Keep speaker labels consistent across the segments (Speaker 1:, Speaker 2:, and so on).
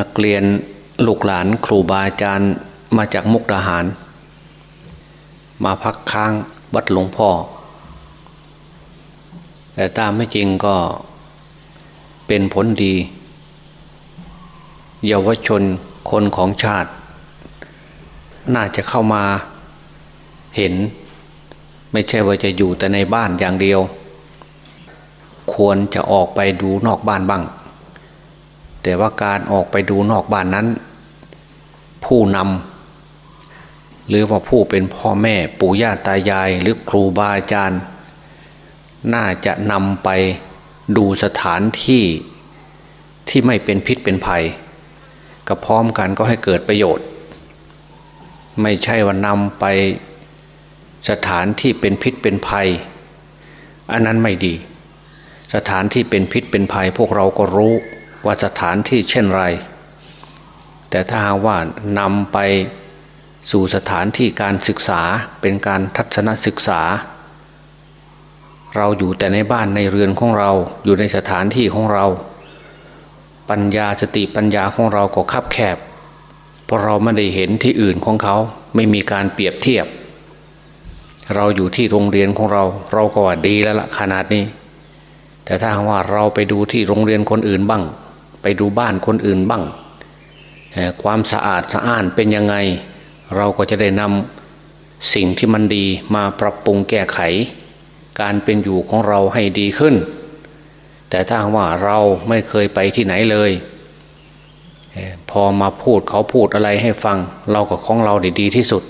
Speaker 1: นักเรียนลูกหลานครูบาอาจารย์มาจากมุกดาหาร มาพักค้างวัดหลวงพ่อ แต่ตามไม่จริงก็เป็นผลดี เยาวชนคนของชาติ น่าจะเข้ามาเห็น ไม่ใช่ว่าจะอยู่แต่ในบ้านอย่างเดียว ควรจะออกไปดูนอกบ้านบ้าง แต่ว่าการออกไปดูนอกบ้านนั้น ผู้นำหรือว่าผู้เป็นพ่อแม่ปู่ย่าตายายหรือครูบาอาจารย์ น่าจะนำไปดูสถานที่ที่ไม่เป็นพิษเป็นภัยกับพร้อมกันก็ให้เกิดประโยชน์ ไม่ใช่ว่านำไปสถานที่เป็นพิษเป็นภัย อันนั้นไม่ดี สถานที่เป็นพิษเป็นภัยพวกเราก็รู้ ว่าสถานที่เช่นไร แต่ถ้าหากว่านำไปสู่สถานที่การศึกษาเป็นการทัศนศึกษา เราอยู่แต่ในบ้านในเรือนของเราอยู่ในสถานที่ของเรา ปัญญาสติปัญญาของเราก็คับแคบ เพราะเราไม่ได้เห็นที่อื่นของเขาไม่มีการเปรียบเทียบ เราอยู่ที่โรงเรียนของเรา เราก็ว่าดีแล้วละขนาดนี้ แต่ถ้าว่าเราไปดูที่โรงเรียนคนอื่นบ้าง ไปดูบ้านคนอื่นบ้าง ความสะอาดสะอ้านเป็นยังไง เราก็จะได้นำสิ่งที่มันดีมาปรับปรุงแก้ไข การเป็นอยู่ของเราให้ดีขึ้น แต่ถ้าว่าเราไม่เคยไปที่ไหนเลย พอมาพูดเขาพูดอะไรให้ฟัง เราก็ของเราด้ดีที่สุด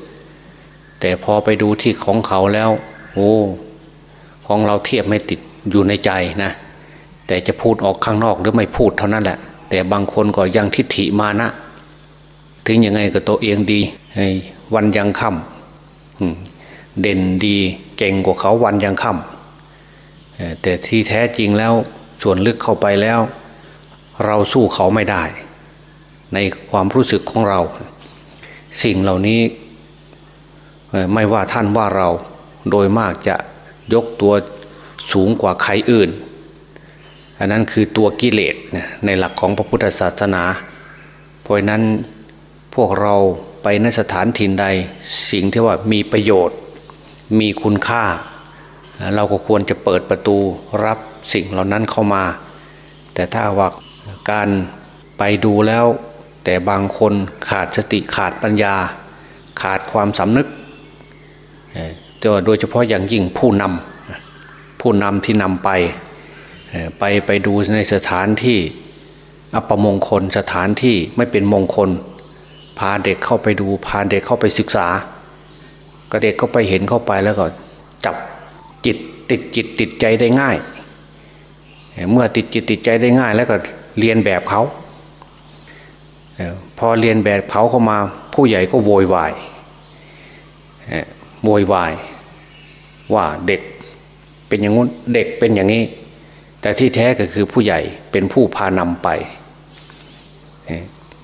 Speaker 1: แต่พอไปดูที่ของเขาแล้วโอ้ของเราเทียบไม่ติดอยู่ในใจนะ แต่จะพูดออกข้างนอกหรือไม่พูดเท่านั้นแหละ แต่บางคนก็ยังทิฏฐิมานะ ถึงยังไงก็ตัวเองดีวันยังค่ำเด่นดีเก่งกว่าเขาวันยังค่ำแต่ที่แท้จริงแล้วส่วนลึกเข้าไปแล้ว เราสู้เขาไม่ได้ ในความรู้สึกของเรา สิ่งเหล่านี้ไม่ว่าท่านว่าเราโดยมากจะยกตัวสูงกว่าใครอื่น อันนั้นคือตัวกิเลสในหลักของพระพุทธศาสนา เพราะนั้นพวกเราไปในสถานถิ่นใดสิ่งที่ว่ามีประโยชน์ มีคุณค่า เราก็ควรจะเปิดประตูรับสิ่งเหล่านั้นเข้ามา แต่ถ้าว่าการไปดูแล้ว แต่บางคนขาดสติขาดปัญญา ขาดความสำนึกโดยเฉพาะอย่างยิ่งผู้นำผู้นำที่นำไป ไปไปดูในสถานที่อัปมงคลสถานที่ไม่เป็นมงคล พาเด็กเข้าไปดูพาเด็กเข้าไปศึกษา ก็เด็กก็ไปเห็นเข้าไปแล้วก็จับจิตติดจิตติดใจได้ง่าย เมื่อติดจิตติดใจได้ง่าย แล้วก็เรียนแบบเขาพอเรียนแบบเขาเข้ามาผู้ใหญ่ก็โวยวายโวยวายว่าเด็กเป็นอย่างงู้นเด็กเป็นอย่างนี้ แต่ที่แท้ก็คือผู้ใหญ่เป็นผู้พานำไป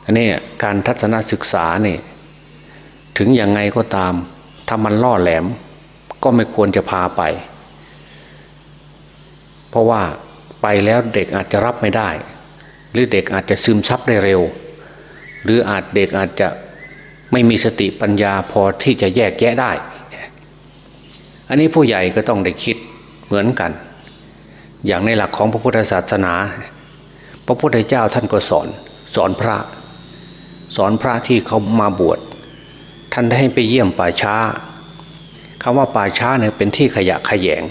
Speaker 1: อันนี้การทัศนศึกษาเนี่ยถึงยังไงก็ตาม ถ้ามันล่อแหลม ก็ไม่ควรจะพาไป เพราะว่าไปแล้วเด็กอาจจะรับไม่ได้ หรือเด็กอาจจะซึมซับได้เร็ว หรืออาจเด็กอาจจะไม่มีสติปัญญาพอที่จะแยกแยะได้ อันนี้ผู้ใหญ่ก็ต้องได้คิดเหมือนกัน อย่างในหลักของพระพุทธศาสนา พระพุทธเจ้าท่านก็สอนสอนพระ สอนพระที่เขามาบวชท่านได้ให้ไปเยี่ยมป่าช้าคำว่าป่าช้าเนี่ยเป็นที่ขยะขยง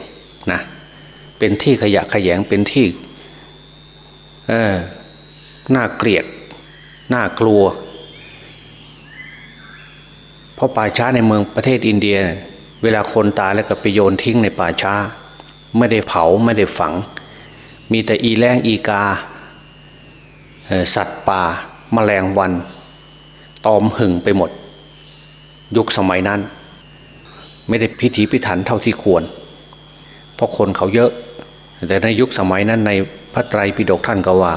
Speaker 1: นะเป็นที่ขยะขยงเป็นที่เออน่าเกลียดน่ากลัว เพราะป่าช้าในเมืองประเทศอินเดีย เวลาคนตายแล้วก็ไปโยนทิ้งในป่าช้า ไม่ได้เผาไม่ได้ฝัง มีแต่อีแรงอีกา สัตว์ป่ามาแมลงวัน ตอมหึงไปหมด ยุคสมัยนั้น ไม่ได้พิถีพิถันเท่าที่ควร เพราะคนเขาเยอะ แต่ในยุคสมัยนั้นในพระไตรปิฎกท่านก็ว่า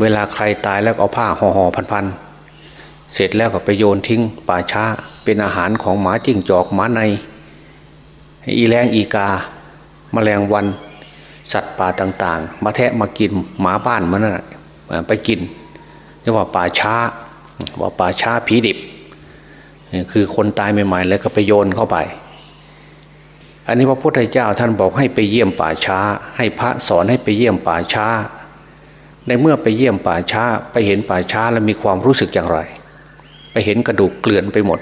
Speaker 1: เวลาใครตายแล้วเอาผ้าห่อห่อพันพันเสร็จแล้วก็ไปโยนทิ้งป่าช้าเป็นอาหารของหมาจิ้งจอกหมาในอีแรงอีกา มแมลงวันสัตว์ป่าต่าง ๆ มาแทะมากินหมาบ้านมันนั่นไปกินเรียกว่าป่าช้าว่าป่าช้าผีดิบ คือคนตายใหม่ๆแล้วก็ไปโยนเข้าไป อันนี้พระพุทธเจ้าท่านบอกให้ไปเยี่ยมป่าช้า ให้พระสอนให้ไปเยี่ยมป่าช้า ในเมื่อไปเยี่ยมป่าช้า ไปเห็นป่าช้าแล้วมีความรู้สึกอย่างไร ไปเห็นกระดูกเกลื่อนไปหมด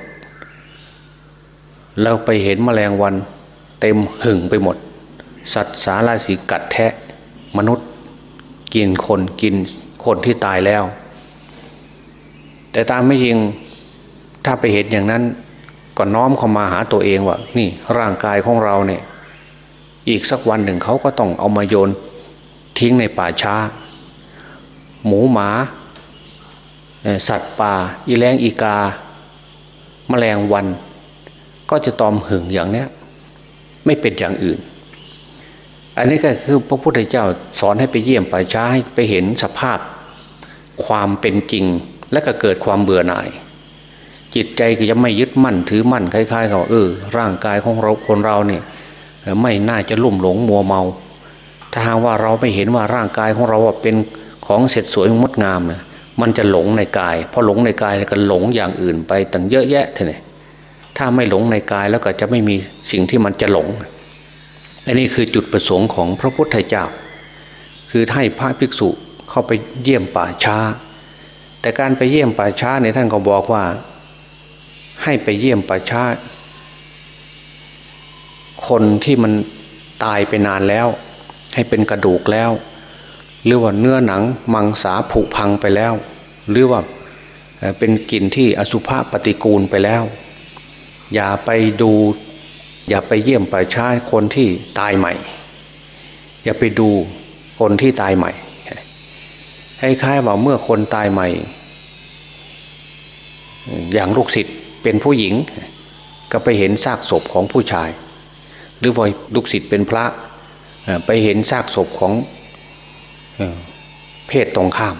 Speaker 1: แล้วไปเห็นแมลงวันเต็มหึ่งไปหมด สัตว์สาราสีกัดแทะ มนุษย์กินคนกินคนที่ตายแล้ว แต่ตามไม่ยิงถ้าไปเห็นอย่างนั้นก็น้อมเข้ามาหาตัวเองว่า นี่ร่างกายของเราเนี่ย อีกสักวันหนึ่งเขาก็ต้องเอามาโยนทิ้งในป่าช้า หมูหมา สัตว์ป่า อีแรงอีกา แมลงวัน ก็จะตอมหึงอย่างเนี้ย ไม่เป็นอย่างอื่น อันนี้ก็คือพระพุทธเจ้าสอนให้ไปเยี่ยมป่าช้าให้ไปเห็นสภาพความเป็นจริง และก็เกิดความเบื่อหน่าย จิตใจก็จะไม่ยึดมั่นถือมั่นคล้ายๆกับเออร่างกายของเราคนเราเนี่ยไม่น่าจะลุ่มหลงมัวเมา ถ้าหากว่าเราไม่เห็นว่าร่างกายของเราเป็นของเสร็จสวยงดงามเนี่ยมันจะหลงในกายพอหลงในกายก็หลงอย่างอื่นไปตั้งเยอะแยะทีนี้ถ้าไม่หลงในกายแล้วก็จะไม่มีสิ่งที่มันจะหลง อันนี้คือจุดประสงค์ของพระพุทธเจ้า คือให้พระภิกษุเข้าไปเยี่ยมป่าช้า แต่การไปเยี่ยมป่าช้าเนี่ยท่านก็บอกว่า ให้ไปเยี่ยมป่าช้า คนที่มันตายไปนานแล้ว ให้เป็นกระดูกแล้ว หรือว่าเนื้อหนังมังสาผุพังไปแล้ว หรือว่าเป็นกลิ่นที่อสุภะปฏิกูลไปแล้ว อย่าไปดู อย่าไปเยี่ยมป่าช้าคนที่ตายใหม่ อย่าไปดูคนที่ตายใหม่ให้คล้ายว่าเมื่อคนตายใหม่ อย่างลูกศิษย์เป็นผู้หญิง ก็ไปเห็นซากศพของผู้ชาย หรือว่าลูกศิษย์เป็นพระไปเห็นซากศพของเพศตรงข้าม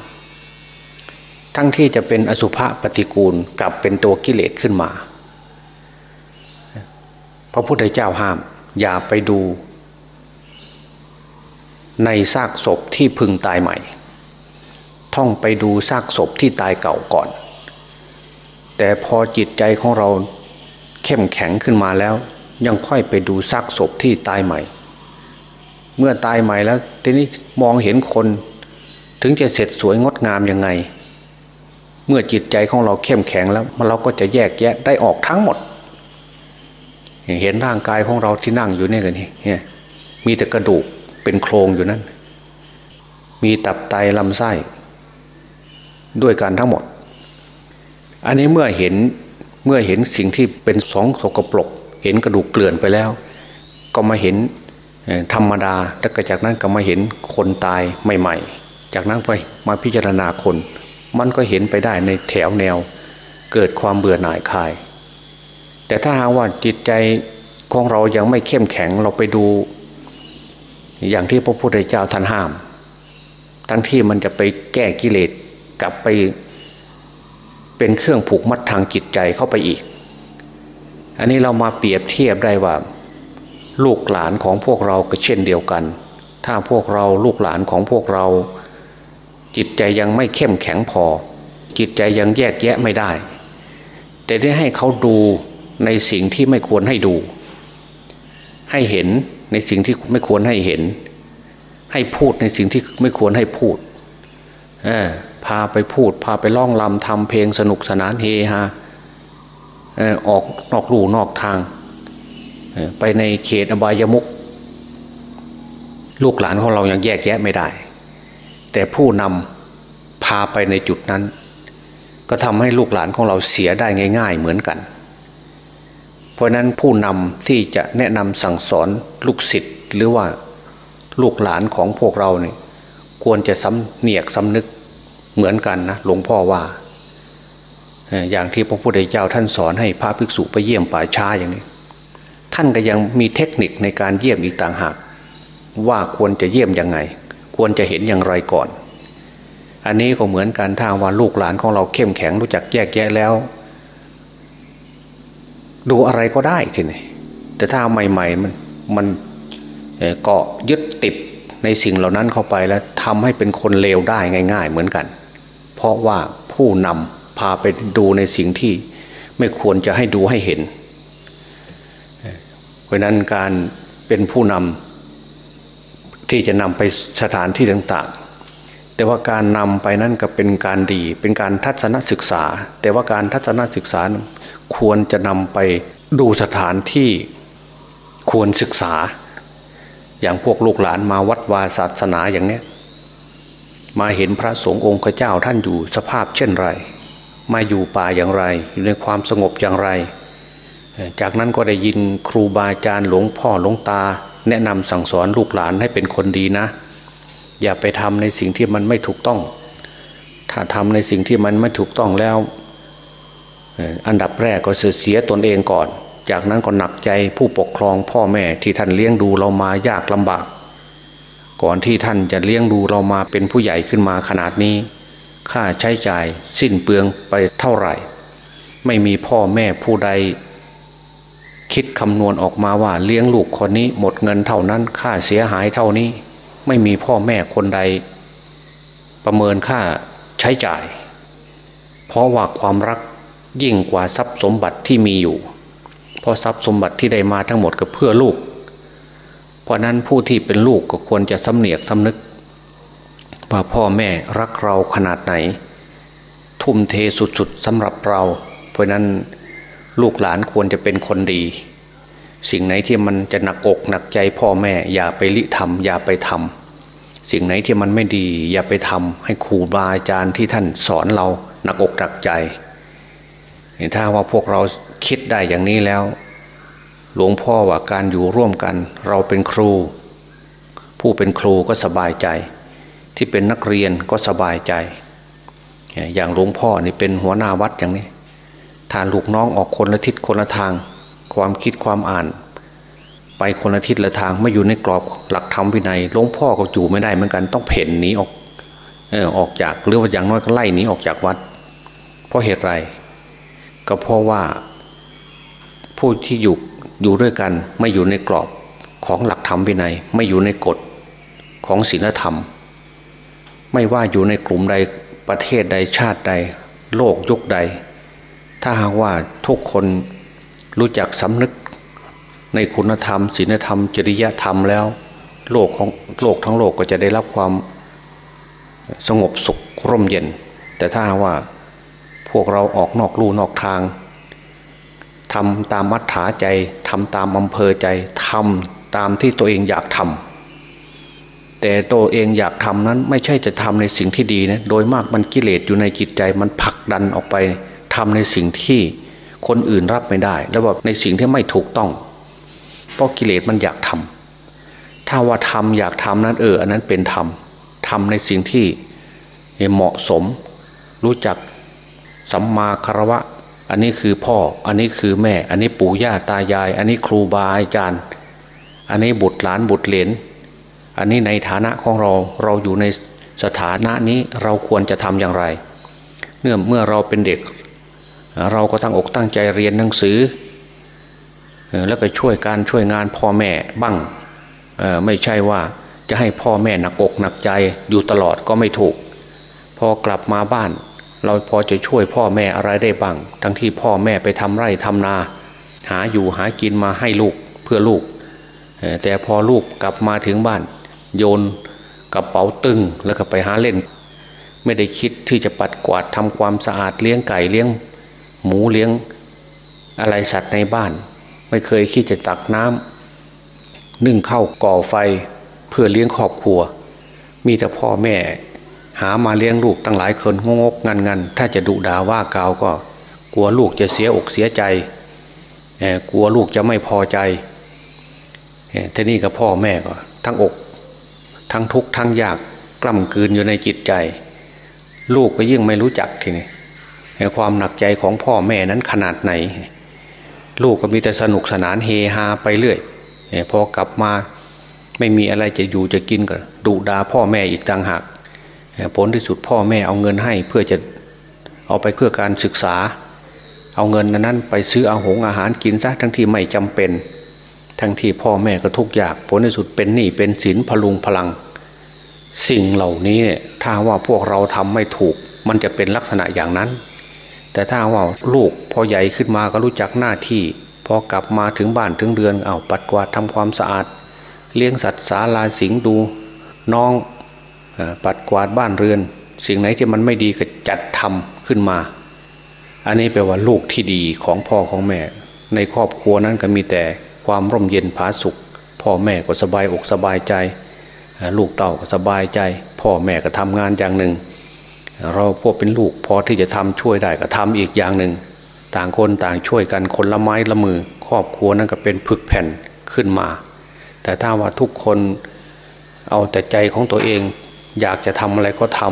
Speaker 1: ทั้งที่จะเป็นอสุภะปฏิกูลกลับเป็นตัวกิเลสขึ้นมา พระพุทธเจ้าห้าม อย่าไปดู ในซากศพที่พึงตายใหม่ ท่องไปดูซากศพที่ตายเก่าก่อน แต่พอจิตใจของเราเข้มแข็งขึ้นมาแล้ว ยังค่อยไปดูซากศพที่ตายใหม่ เมื่อตายใหม่แล้วทีนี้มองเห็นคน ถึงจะเสร็จสวยงดงามยังไง เมื่อจิตใจของเราเข้มแข็งแล้วเราก็จะแยกแยะได้ออกทั้งหมด เห็นร่างกายของเราที่นั่งอยู่เนี่กันนี่มีแต่กระดูกเป็นโครงอยู่นั่น มีตับไตลำไส้ ด้วยกันทั้งหมด อันนี้เมื่อเห็นเมื่อเห็นสิ่งที่เป็นสองสกปรกเห็นกระดูกเกลื่อนไปแล้ว ก็มาเห็นธรรมดาแล้วก็จากนั้นก็มาเห็นคนตายใหม่ ๆ จากนั้นไปมาพิจารณาคน มันก็เห็นไปได้ในแถวแนว เกิดความเบื่อหน่ายคลาย แต่ถ้าหากว่าจิตใจของเรายังไม่เข้มแข็งเราไปดู อย่างที่พระพุทธเจ้าท่านห้าม ทั้งที่มันจะไปแก้กิเลสกลับไปเป็นเครื่องผูกมัดทางจิตใจเข้าไปอีก อันนี้เรามาเปรียบเทียบได้ว่า ลูกหลานของพวกเราก็เช่นเดียวกัน ถ้าพวกเราลูกหลานของพวกเรา จิตใจยังไม่เข้มแข็งพอ จิตใจยังแยกแยะไม่ได้ แต่ได้ให้เขาดู ในสิ่งที่ไม่ควรให้ดู ให้เห็นในสิ่งที่ไม่ควรให้เห็น ให้พูดในสิ่งที่ไม่ควรให้พูดพาไปพูด พาไปล่องลำทำเพลงสนุกสนานเฮฮาออกนอกลู่นอกทาง ไปในเขตอบายมุกลูกหลานของเรายังแยกแยะไม่ได้ แต่ผู้นำพาไปในจุดนั้น ก็ทำให้ลูกหลานของเราเสียได้ง่าย ๆ เหมือนกัน ราะนั้นผู้นำที่จะแนะนำสั่งสอนลูกศิษย์หรือว่าลูกหลานของพวกเราเนี่ยควรจะสำเนียกสำนึกเหมือนกันนะหลวงพ่อว่า อย่างที่พระพุทธเจ้าท่านสอนให้พระภิกษุไปเยี่ยมป่าช้าอย่างนี้ ท่านก็ยังมีเทคนิคในการเยี่ยมอีกต่างหาก ว่าควรจะเยี่ยมยังไง ควรจะเห็นอย่างไรก่อน อันนี้ก็เหมือนกันถ้าว่าลูกหลานของเราเข้มแข็งรู้จักแยกแยะแล้ว ดูอะไรก็ได้ทีนี้แต่ถ้าใหม่ ๆ มันมันเกาะยึดติดในสิ่งเหล่านั้นเข้าไปแล้วทำให้เป็นคนเลวได้ง่าย ๆ เหมือนกัน เพราะว่าผู้นำพาไปดูในสิ่งที่ไม่ควรจะให้ดูให้เห็น เพราะนั้นการเป็นผู้นำที่จะนำไปสถานที่ต่างๆ แต่ว่าการนำไปนั้นก็เป็นการดี เป็นการทัศนศึกษา แต่ว่าการทัศนศึกษา ควรจะนำไปดูสถานที่ควรศึกษา อย่างพวกลูกหลานมาวัดวาศาสนาอย่างเนี้ยมาเห็นพระสงฆ์องค์เจ้าท่านอยู่สภาพเช่นไร มาอยู่ป่าอย่างไร อยู่ในความสงบอย่างไร จากนั้นก็ได้ยินครูบาอาจารย์หลวงพ่อหลวงตา แนะนำสั่งสอนลูกหลานให้เป็นคนดีนะ อย่าไปทำในสิ่งที่มันไม่ถูกต้อง ถ้าทำในสิ่งที่มันไม่ถูกต้องแล้ว อันดับแรกก็เสียตนเองก่อน จากนั้นก็หนักใจผู้ปกครองพ่อแม่ที่ท่านเลี้ยงดูเรามายากลำบาก ก่อนที่ท่านจะเลี้ยงดูเรามาเป็นผู้ใหญ่ขึ้นมาขนาดนี้ ค่าใช้จ่ายสิ้นเปลืองไปเท่าไหร่ ไม่มีพ่อแม่ผู้ใด คิดคำนวณออกมาว่าเลี้ยงลูกคนนี้หมดเงินเท่านั้นค่าเสียหายเท่านี้ ไม่มีพ่อแม่คนใด ประเมินค่าใช้จ่าย เพราะว่าความรัก ยิ่งกว่าทรัพย์สมบัติที่มีอยู่ เพราะทรัพย์สมบัติที่ได้มาทั้งหมดก็เพื่อลูก เพราะนั้นผู้ที่เป็นลูกก็ควรจะสำเนียกสำนึกว่าพ่อแม่รักเราขนาดไหน ทุ่มเทสุดๆสำหรับเรา เพราะนั้นลูกหลานควรจะเป็นคนดี สิ่งไหนที่มันจะหนักอกหนักใจพ่อแม่ อย่าไปลิทำอย่าไปทำสิ่งไหนที่มันไม่ดี อย่าไปทำให้ครูบาอาจารย์ที่ท่านสอนเราหนักอกหนักใจ ถ้าว่าพวกเราคิดได้อย่างนี้แล้ว หลวงพ่อว่าการอยู่ร่วมกัน เราเป็นครู ผู้เป็นครูก็สบายใจ ที่เป็นนักเรียนก็สบายใจ อย่างหลวงพ่อนี่เป็นหัวหน้าวัดอย่างนี้ทานลูกน้องออกคนละทิศคนละทาง ความคิดความอ่าน ไปคนละทิศละทางไม่อยู่ในกรอบหลักธรรมวินัยหลวงพ่อก็อยู่ไม่ได้เหมือนกันต้องเพ่นหนีออกออกจากหรือว่าอย่างน้อยก็ไล่หนีออกจากวัด เพราะเหตุไร ก็เพราะว่าผู้ที่อยู่อยู่ด้วยกันไม่อยู่ในกรอบของหลักธรรมวินัยไม่อยู่ในกฎของศีลธรรม ไม่ว่าอยู่ในกลุ่มใดประเทศใดชาติใด โลกยุคใด ถ้าหากว่าทุกคนรู้จักสำนึกในคุณธรรมศีลธรรม จริยธรรมแล้ว โลกของโลกทั้งโลกก็จะได้รับความสงบสุขร่มเย็น แต่ถ้าว่า พวกเราออกนอกลู่นอกทางทำตามมัธยาใจทำตามอำเภอใจทำตามที่ตัวเองอยากทำแต่ตัวเองอยากทำนั้นไม่ใช่จะทำในสิ่งที่ดีนะโดยมากมันกิเลสอยู่ในจิตใจมันผลักดันออกไปทำในสิ่งที่คนอื่นรับไม่ได้ แล้วแบบในสิ่งที่ไม่ถูกต้อง เพราะกิเลสมันอยากทำถ้าว่าทำอยากทำนั้นเอออันนั้นเป็นธรรมทำในสิ่งที่เหมาะสม รู้จัก สัมมาคารวะ อันนี้คือพ่อ อันนี้คือแม่ อันนี้ปู่ย่าตายาย อันนี้ครูบาอาจารย์ อันนี้บุตรหลานบุตรเหลน อันนี้ในฐานะของเราเราอยู่ในสถานะนี้เราควรจะทำอย่างไร เนื่อเมื่อเราเป็นเด็ก เราก็ตั้งอกตั้งใจเรียนหนังสือ แล้วก็ช่วยการช่วยงานพ่อแม่บ้างไม่ใช่ว่าจะให้พ่อแม่หนักอกหนักใจอยู่ตลอดก็ไม่ถูก พอกลับมาบ้าน เราพอจะช่วยพ่อแม่อะไรได้บ้าง ทั้งที่พ่อแม่ไปทำไร่ทำนา หาอยู่หากินมาให้ลูกเพื่อลูก แต่พอลูกกลับมาถึงบ้าน โยนกระเป๋าตึงแล้วก็ไปหาเล่น ไม่ได้คิดที่จะปัดกวาดทำความสะอาดเลี้ยงไก่เลี้ยง หมูเลี้ยงอะไรสัตว์ในบ้าน ไม่เคยคิดจะตักน้ำนึ่งข้าวก่อไฟเพื่อเลี้ยงครอบครัว มีแต่พ่อแม่ หามาเลี้ยงลูกตั้งหลายคนงกงันงันถ้าจะดุด่าว่ากาวก็ กลัวลูกจะเสียอกเสียใจกลัวลูกจะไม่พอใจทีนี้กับพ่อแม่ก็ทั้งอก ทั้งทุกข์ทั้งยากกล่ำกืนอยู่ในจิตใจ ลูกก็ยิ่งไม่รู้จักทีนี้ความหนักใจของพ่อแม่นั้นขนาดไหน ลูกก็มีแต่สนุกสนานเฮฮาไปเรื่อยพอกลับมาไม่มีอะไรจะอยู่จะกินก็ดุด่าพ่อแม่อีกต่างหาก ผลที่สุดพ่อแม่เอาเงินให้เพื่อจะเอาไปเพื่อการศึกษา เอาเงินนั้นไปซื้ออาหงอาหารกินซะทั้งที่ไม่จำเป็น ทั้งที่พ่อแม่ก็ทุกข์ยากผลที่สุดเป็นหนี้เป็นสินพลุงพลัง สิ่งเหล่านี้เนี่ยถ้าว่าพวกเราทำไม่ถูก มันจะเป็นลักษณะอย่างนั้น แต่ถ้าว่าลูกพอใหญ่ขึ้นมาก็รู้จักหน้าที่พอกลับมาถึงบ้านถึงเรือนเอาปัดกวาดทำความสะอาด เลี้ยงสัตว์สาลาสิงดูน้อง ปัดกวาดบ้านเรือน สิ่งไหนที่มันไม่ดีก็จัดทำขึ้นมา อันนี้แปลว่าลูกที่ดีของพ่อของแม่ ในครอบครัวนั้นก็มีแต่ความร่มเย็นผาสุข พ่อแม่ก็สบายอกสบายใจ ลูกเต่าก็สบายใจ พ่อแม่ก็ทำงานอย่างหนึ่ง เราพวกเป็นลูกพอที่จะทำช่วยได้ก็ทำอีกอย่างหนึ่ง ต่างคนต่างช่วยกันคนละไม้ละมือ ครอบครัวนั้นก็เป็นผึกแผ่นขึ้นมา แต่ถ้าว่าทุกคนเอาแต่ใจของตัวเอง อยากจะทำอะไรก็ท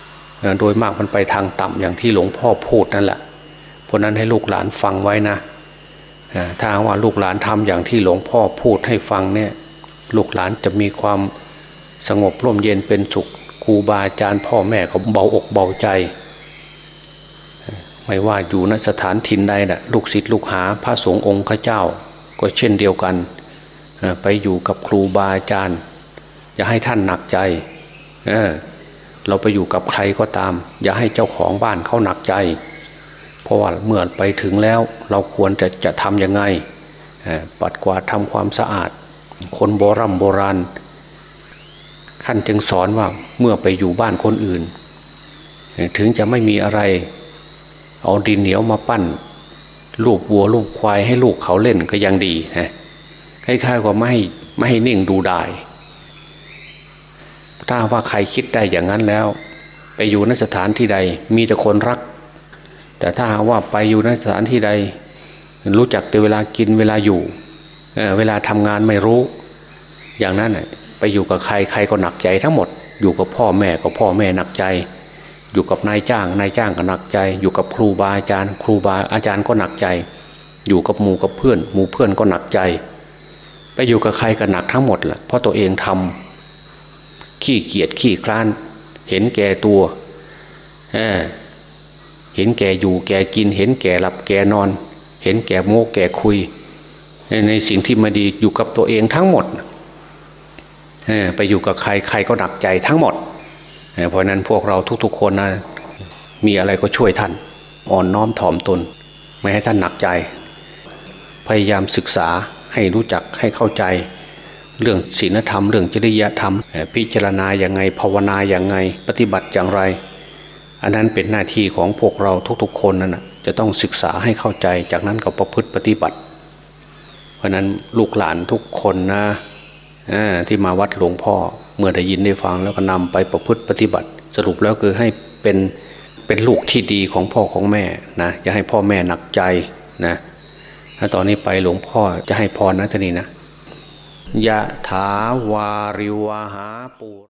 Speaker 1: ำโดยมากมันไปทางต่ำอย่างที่หลวงพ่อพูดนั่นแหละเพราะนั้นให้ลูกหลานฟังไว้นะถ้าว่าลูกหลานทำอย่างที่หลวงพ่อพูดให้ฟังเนี่ยลูกหลานจะมีความสงบร่มเย็นเป็นสุขครูบาอาจารย์พ่อแม่เขาเบาอกเบาใจ ไม่ว่าอยู่ณสถานถิ่นใดนะลูกศิษย์ลูกหาพระสงฆ์องค์ข้าเจ้า ก็เช่นเดียวกัน ไปอยู่กับครูบาอาจารย์ อย่าให้ท่านหนักใจ เออเราไปอยู่กับใครก็ตาม อย่าให้เจ้าของบ้านเขาหนักใจ เพราะว่าเมื่อไปถึงแล้ว เราควรจะจะทำยังไงปัดกวาดทำความสะอาด คนโบรโบราณท่านจึงสอนว่าเมื่อไปอยู่บ้านคนอื่น ถึงจะไม่มีอะไร เอาดินเหนียวมาปั้นลูกวัวลูกควายให้ลูกเขาเล่นก็ยังดีฮะคล้ายๆกับไม่ไม่ให้นิ่งดูได้ ถ้าว่าใครคิดได้อย่างนั้นแล้ว ไปอยู่ในสถานที่ใด มีแต่คนรัก แต่ถ้าหากว่าไปอยู่ในสถานที่ใด รู้จักแต่เวลากินเวลาอยู่เเวลาทำงานไม่รู้ อย่างนั้นไปอยู่กับใครใครก็หนักใจทั้งหมด อยู่กับพ่อแม่ก็พ่อแม่หนักใจ อยู่กับนายจ้างนายจ้างก็หนักใจ อยู่กับครูบาอาจารย์ ครูบาอาจารย์ก็หนักใจ อยู่กับหมู่กับเพื่อนหมู่เพื่อนก็หนักใจ ไปอยู่กับใครก็หนักทั้งหมดแหละเพราะตัวเองทำ ขี้เกียจขี้คร้าน เห็นแก่ตัวเเห็นแก่อยู่แก่กิน เห็นแก่หลับแก่นอน เห็นแก่โม้แก่คุยในในสิ่งที่ไม่ดีอยู่กับตัวเองทั้งหมดไปอยู่กับใครใครก็หนักใจทั้งหมดเพราะนั้นพวกเราทุกๆคนนะมีอะไรก็ช่วยท่าน อ่อนน้อมถ่อมตน ไม่ให้ท่านหนักใจ พยายามศึกษาให้รู้จักให้เข้าใจ เรื่องศีลธรรม เรื่องจริยธรรม พิจารณาอย่างไงภาวนาอย่างไง ปฏิบัติอย่างไร อันนั้นเป็นหน้าที่ของพวกเราทุกๆ คนนั่นนะจะต้องศึกษาให้เข้าใจจากนั้นก็ประพฤติปฏิบัติ เพราะนั้นลูกหลานทุกคนนะที่มาวัดหลวงพ่อเมื่อได้ยินได้ฟังแล้วก็นำไปประพฤติปฏิบัติ สรุปแล้วคือให้เป็นเป็นลูกที่ดีของพ่อของแม่นะอย่าให้พ่อแม่หนักใจนะถ้าตอนนี้ไปหลวงพ่อจะให้พรนะท่านี้นะ ยะถาวาริวหาปู